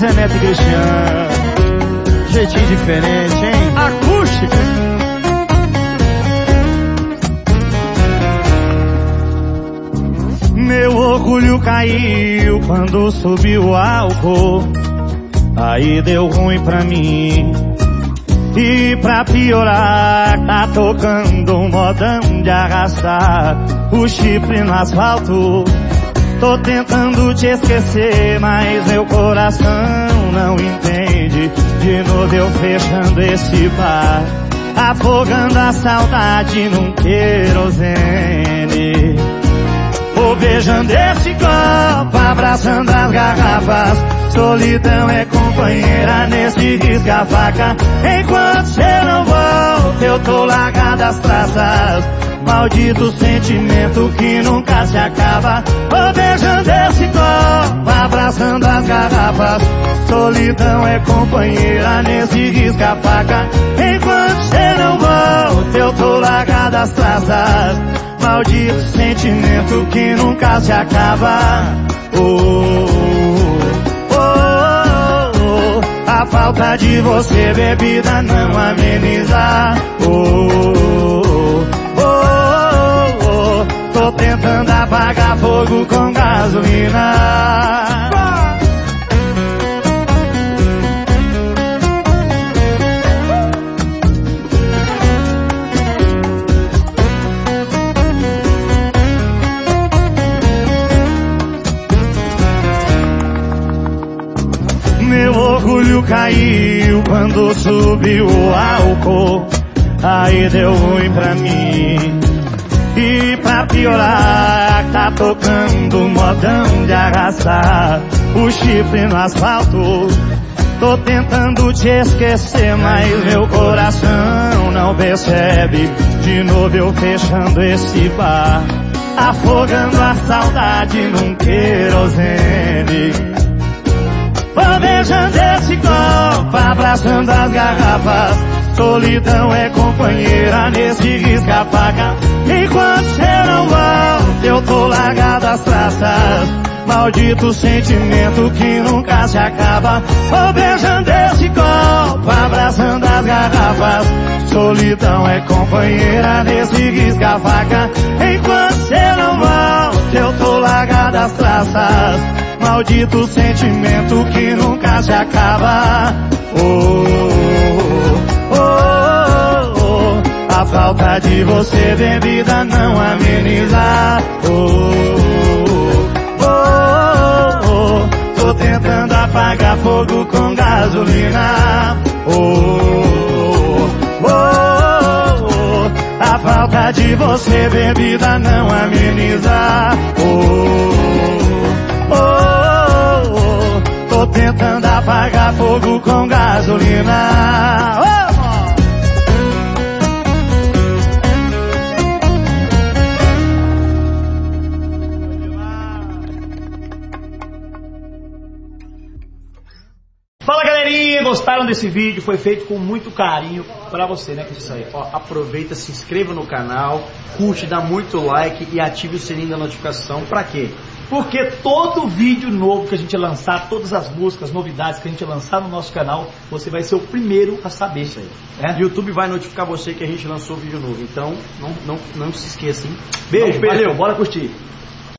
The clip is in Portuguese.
Zé Neto e Cristiano. Jeitinho diferente, hein? Acústica. Meu orgulho caiu quando subiu o álcool. Aí deu ruim pra mim. E pra piorar, tá tocando um modão de arrastar o chifre no asfalto. Tô tentando te esquecer, mas meu coração não entende. De novo eu fechando esse bar, afogando a saudade num querosene. Vou beijando esse copo, abraçando as garrafas. Solidão é companheira nesse risca-faca. Enquanto cê não volta, eu tô largado as traças. Maldito sentimento que nunca se acaba. Beijando esse copo, abraçando as garrafas. Solidão é companheira nesse risca-faca. Enquanto cê não volta, eu tô largado as traças. Maldito sentimento que nunca se acaba. Oh, oh, oh, oh. A falta de você, bebida, não ameniza. Oh, oh, oh, oh. Tô tentando apagar fogo com gasolina. Meu orgulho caiu quando subiu o álcool. Aí deu ruim pra mim. E pra piorar, tá tocando modão de arrastar o chifre no asfalto. Tô tentando te esquecer, mas meu coração não percebe. De novo eu fechando esse bar, afogando a saudade num querosene. Vou beijando esse copo, abraçando as garrafas. Solidão é companheira nesse risca-faca. Enquanto cê não volta, eu tô largado as traças. Maldito sentimento que nunca se acaba. Vou beijando esse copo, abraçando as garrafas. Solidão é companheira nesse risca-faca. Enquanto cê não volta, eu tô largado as traças. Maldito sentimento que nunca se acaba. Oh, de você, bebida, não ameniza. Oh, oh, oh. Tô tentando apagar fogo com gasolina. Oh, oh, oh. A falta de você, bebida, não ameniza. Oh, oh, oh. Tô tentando apagar fogo com gasolina. Gostaram desse vídeo? Foi feito com muito carinho pra você, né? Que isso aí. Ó, aproveita, se inscreva no canal, curte, dá muito like e ative o sininho da notificação. Pra quê? Porque todo vídeo novo que a gente lançar, todas as músicas, novidades que a gente lançar no nosso canal, você vai ser o primeiro a saber isso aí. É? YouTube vai notificar você que a gente lançou vídeo novo. Então, não, não, não se esqueça, hein? Beijo, Beijo, valeu. bora curtir.